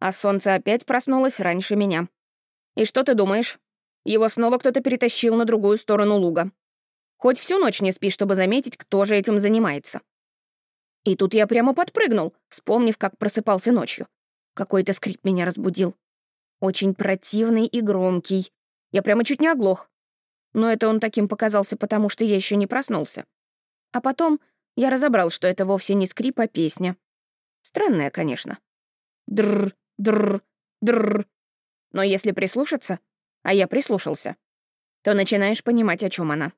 А солнце опять проснулось раньше меня. И что ты думаешь? Его снова кто-то перетащил на другую сторону луга. Хоть всю ночь не спи, чтобы заметить, кто же этим занимается. И тут я прямо подпрыгнул, вспомнив, как просыпался ночью. Какой-то скрип меня разбудил. Очень противный и громкий. Я прямо чуть не оглох. Но это он таким показался, потому что я еще не проснулся. А потом я разобрал, что это вовсе не скрип, а песня. Странная, конечно. Др, др, др. Но если прислушаться, а я прислушался, то начинаешь понимать, о чем она.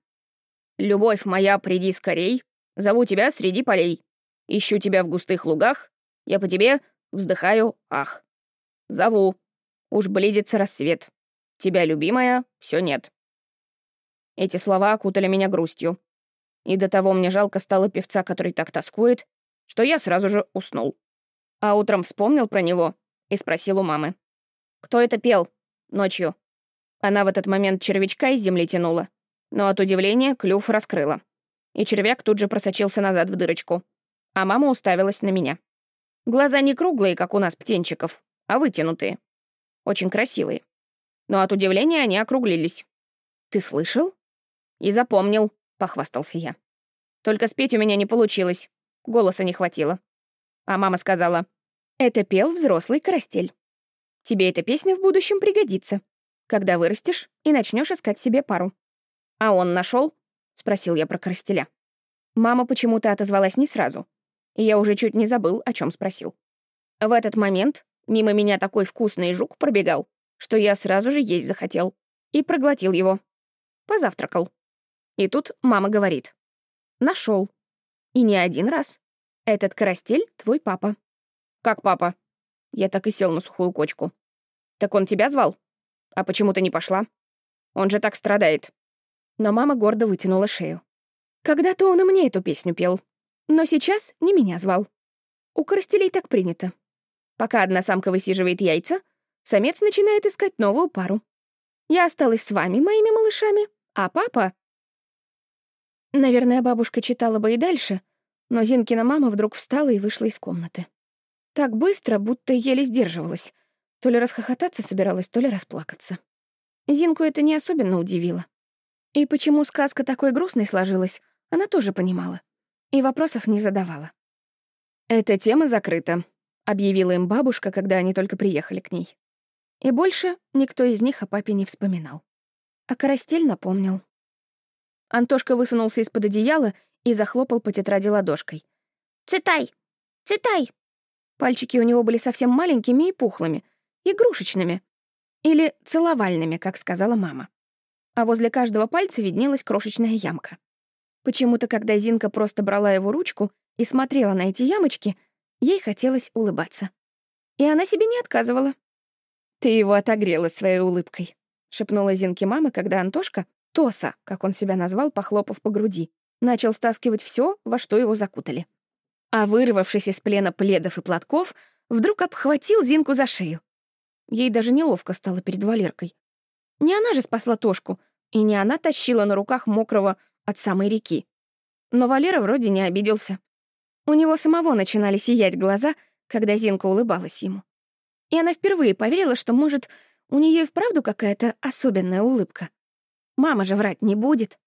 «Любовь моя, приди скорей, зову тебя среди полей. Ищу тебя в густых лугах, я по тебе вздыхаю, ах. Зову, уж близится рассвет. Тебя, любимая, все нет». Эти слова окутали меня грустью. И до того мне жалко стало певца, который так тоскует, что я сразу же уснул. А утром вспомнил про него и спросил у мамы. «Кто это пел? Ночью?» Она в этот момент червячка из земли тянула, но от удивления клюв раскрыла. И червяк тут же просочился назад в дырочку. А мама уставилась на меня. Глаза не круглые, как у нас птенчиков, а вытянутые. Очень красивые. Но от удивления они округлились. «Ты слышал?» «И запомнил», — похвастался я. «Только спеть у меня не получилось. Голоса не хватило». А мама сказала, «Это пел взрослый карастель. Тебе эта песня в будущем пригодится, когда вырастешь и начнешь искать себе пару». «А он нашел? спросил я про Коростеля. Мама почему-то отозвалась не сразу, и я уже чуть не забыл, о чем спросил. В этот момент мимо меня такой вкусный жук пробегал, что я сразу же есть захотел. И проглотил его. Позавтракал. И тут мама говорит. Нашел. И не один раз. Этот Коростель — твой папа. Как папа? Я так и сел на сухую кочку. Так он тебя звал? А почему ты не пошла? Он же так страдает но мама гордо вытянула шею. Когда-то он и мне эту песню пел, но сейчас не меня звал. У коростелей так принято. Пока одна самка высиживает яйца, самец начинает искать новую пару. Я осталась с вами, моими малышами, а папа... Наверное, бабушка читала бы и дальше, но Зинкина мама вдруг встала и вышла из комнаты. Так быстро, будто еле сдерживалась. То ли расхохотаться собиралась, то ли расплакаться. Зинку это не особенно удивило. И почему сказка такой грустной сложилась, она тоже понимала. И вопросов не задавала. «Эта тема закрыта», — объявила им бабушка, когда они только приехали к ней. И больше никто из них о папе не вспоминал. А Карастель напомнил. Антошка высунулся из-под одеяла и захлопал по тетради ладошкой. «Цытай! Цытай!» Пальчики у него были совсем маленькими и пухлыми, игрушечными. Или целовальными, как сказала мама а возле каждого пальца виднелась крошечная ямка. Почему-то, когда Зинка просто брала его ручку и смотрела на эти ямочки, ей хотелось улыбаться. И она себе не отказывала. «Ты его отогрела своей улыбкой», — шепнула Зинке мама, когда Антошка, Тоса, как он себя назвал, похлопав по груди, начал стаскивать все, во что его закутали. А вырвавшись из плена пледов и платков, вдруг обхватил Зинку за шею. Ей даже неловко стало перед Валеркой. Не она же спасла Тошку, и не она тащила на руках мокрого от самой реки. Но Валера вроде не обиделся. У него самого начинали сиять глаза, когда Зинка улыбалась ему. И она впервые поверила, что, может, у нее и вправду какая-то особенная улыбка. Мама же врать не будет.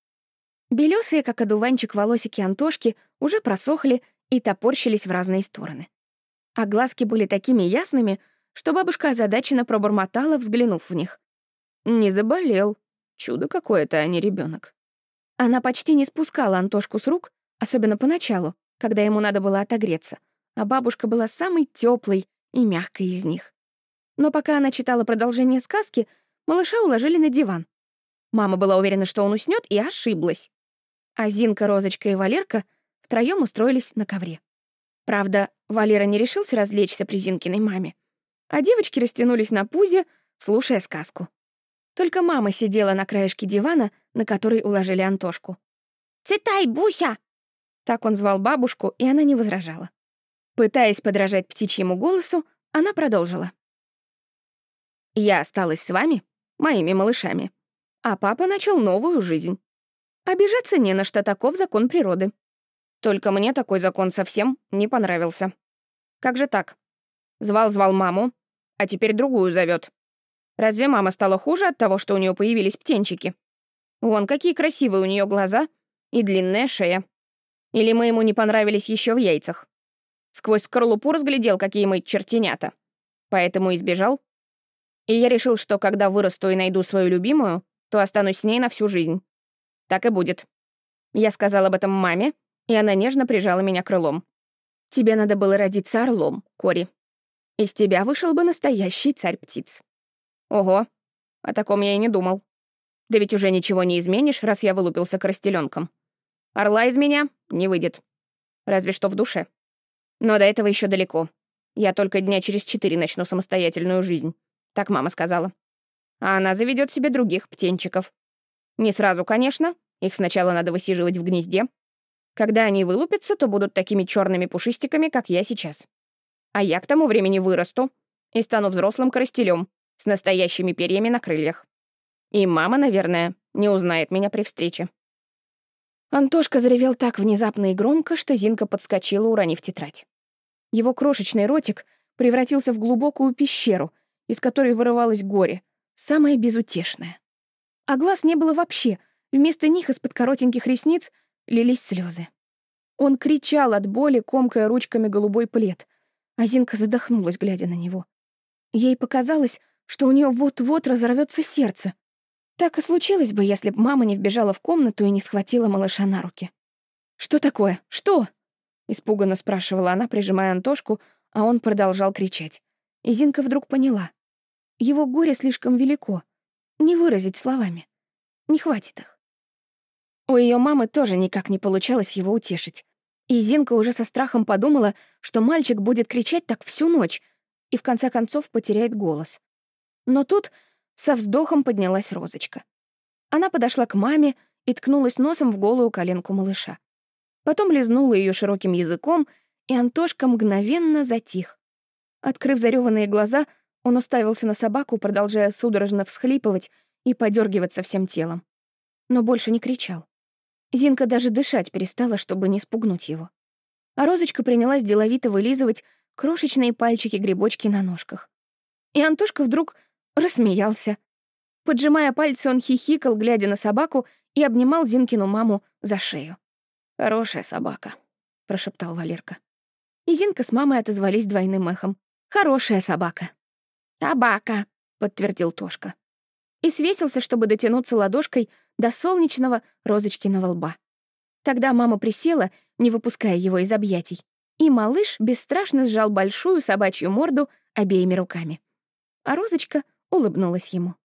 Белёсые, как одуванчик, волосики Антошки уже просохли и топорщились в разные стороны. А глазки были такими ясными, что бабушка озадаченно пробормотала, взглянув в них. Не заболел. Чудо какое-то, а не ребенок. Она почти не спускала Антошку с рук, особенно поначалу, когда ему надо было отогреться, а бабушка была самой теплой и мягкой из них. Но пока она читала продолжение сказки, малыша уложили на диван. Мама была уверена, что он уснет, и ошиблась. А Зинка, Розочка и Валерка втроем устроились на ковре. Правда, Валера не решился развлечься при Зинкиной маме, а девочки растянулись на пузе, слушая сказку. Только мама сидела на краешке дивана, на который уложили Антошку. «Цытай, Буся!» Так он звал бабушку, и она не возражала. Пытаясь подражать птичьему голосу, она продолжила. «Я осталась с вами, моими малышами, а папа начал новую жизнь. Обижаться не на что, таков закон природы. Только мне такой закон совсем не понравился. Как же так? Звал-звал маму, а теперь другую зовет. Разве мама стала хуже от того, что у нее появились птенчики? Вон какие красивые у нее глаза и длинная шея. Или мы ему не понравились еще в яйцах? Сквозь скорлупу разглядел, какие мы чертенята. Поэтому избежал. И я решил, что когда вырасту и найду свою любимую, то останусь с ней на всю жизнь. Так и будет. Я сказал об этом маме, и она нежно прижала меня крылом. Тебе надо было родиться орлом, Кори. Из тебя вышел бы настоящий царь птиц. Ого, о таком я и не думал. Да ведь уже ничего не изменишь, раз я вылупился крастеленком. Орла из меня не выйдет. Разве что в душе. Но до этого еще далеко. Я только дня через четыре начну самостоятельную жизнь. Так мама сказала. А она заведет себе других птенчиков. Не сразу, конечно. Их сначала надо высиживать в гнезде. Когда они вылупятся, то будут такими черными пушистиками, как я сейчас. А я к тому времени вырасту и стану взрослым коростелем с настоящими перьями на крыльях. И мама, наверное, не узнает меня при встрече. Антошка заревел так внезапно и громко, что Зинка подскочила, уронив тетрадь. Его крошечный ротик превратился в глубокую пещеру, из которой вырывалось горе, самое безутешное. А глаз не было вообще, вместо них из-под коротеньких ресниц лились слезы. Он кричал от боли, комкая ручками голубой плед, а Зинка задохнулась, глядя на него. Ей показалось, что у нее вот-вот разорвется сердце, так и случилось бы, если б мама не вбежала в комнату и не схватила малыша на руки. «Что такое? Что?» — испуганно спрашивала она, прижимая Антошку, а он продолжал кричать. И Зинка вдруг поняла. Его горе слишком велико. Не выразить словами. Не хватит их. У ее мамы тоже никак не получалось его утешить. И Зинка уже со страхом подумала, что мальчик будет кричать так всю ночь и в конце концов потеряет голос. Но тут со вздохом поднялась Розочка. Она подошла к маме и ткнулась носом в голую коленку малыша. Потом лизнула ее широким языком, и Антошка мгновенно затих. Открыв зареванные глаза, он уставился на собаку, продолжая судорожно всхлипывать и подергиваться всем телом. Но больше не кричал. Зинка даже дышать перестала, чтобы не спугнуть его. А Розочка принялась деловито вылизывать крошечные пальчики-грибочки на ножках. И Антошка вдруг Рассмеялся. Поджимая пальцы, он хихикал, глядя на собаку, и обнимал Зинкину маму за шею. «Хорошая собака», — прошептал Валерка. И Зинка с мамой отозвались двойным эхом. «Хорошая собака». «Собака», — подтвердил Тошка. И свесился, чтобы дотянуться ладошкой до солнечного розочкиного лба. Тогда мама присела, не выпуская его из объятий, и малыш бесстрашно сжал большую собачью морду обеими руками. А Розочка улыбнулась ему.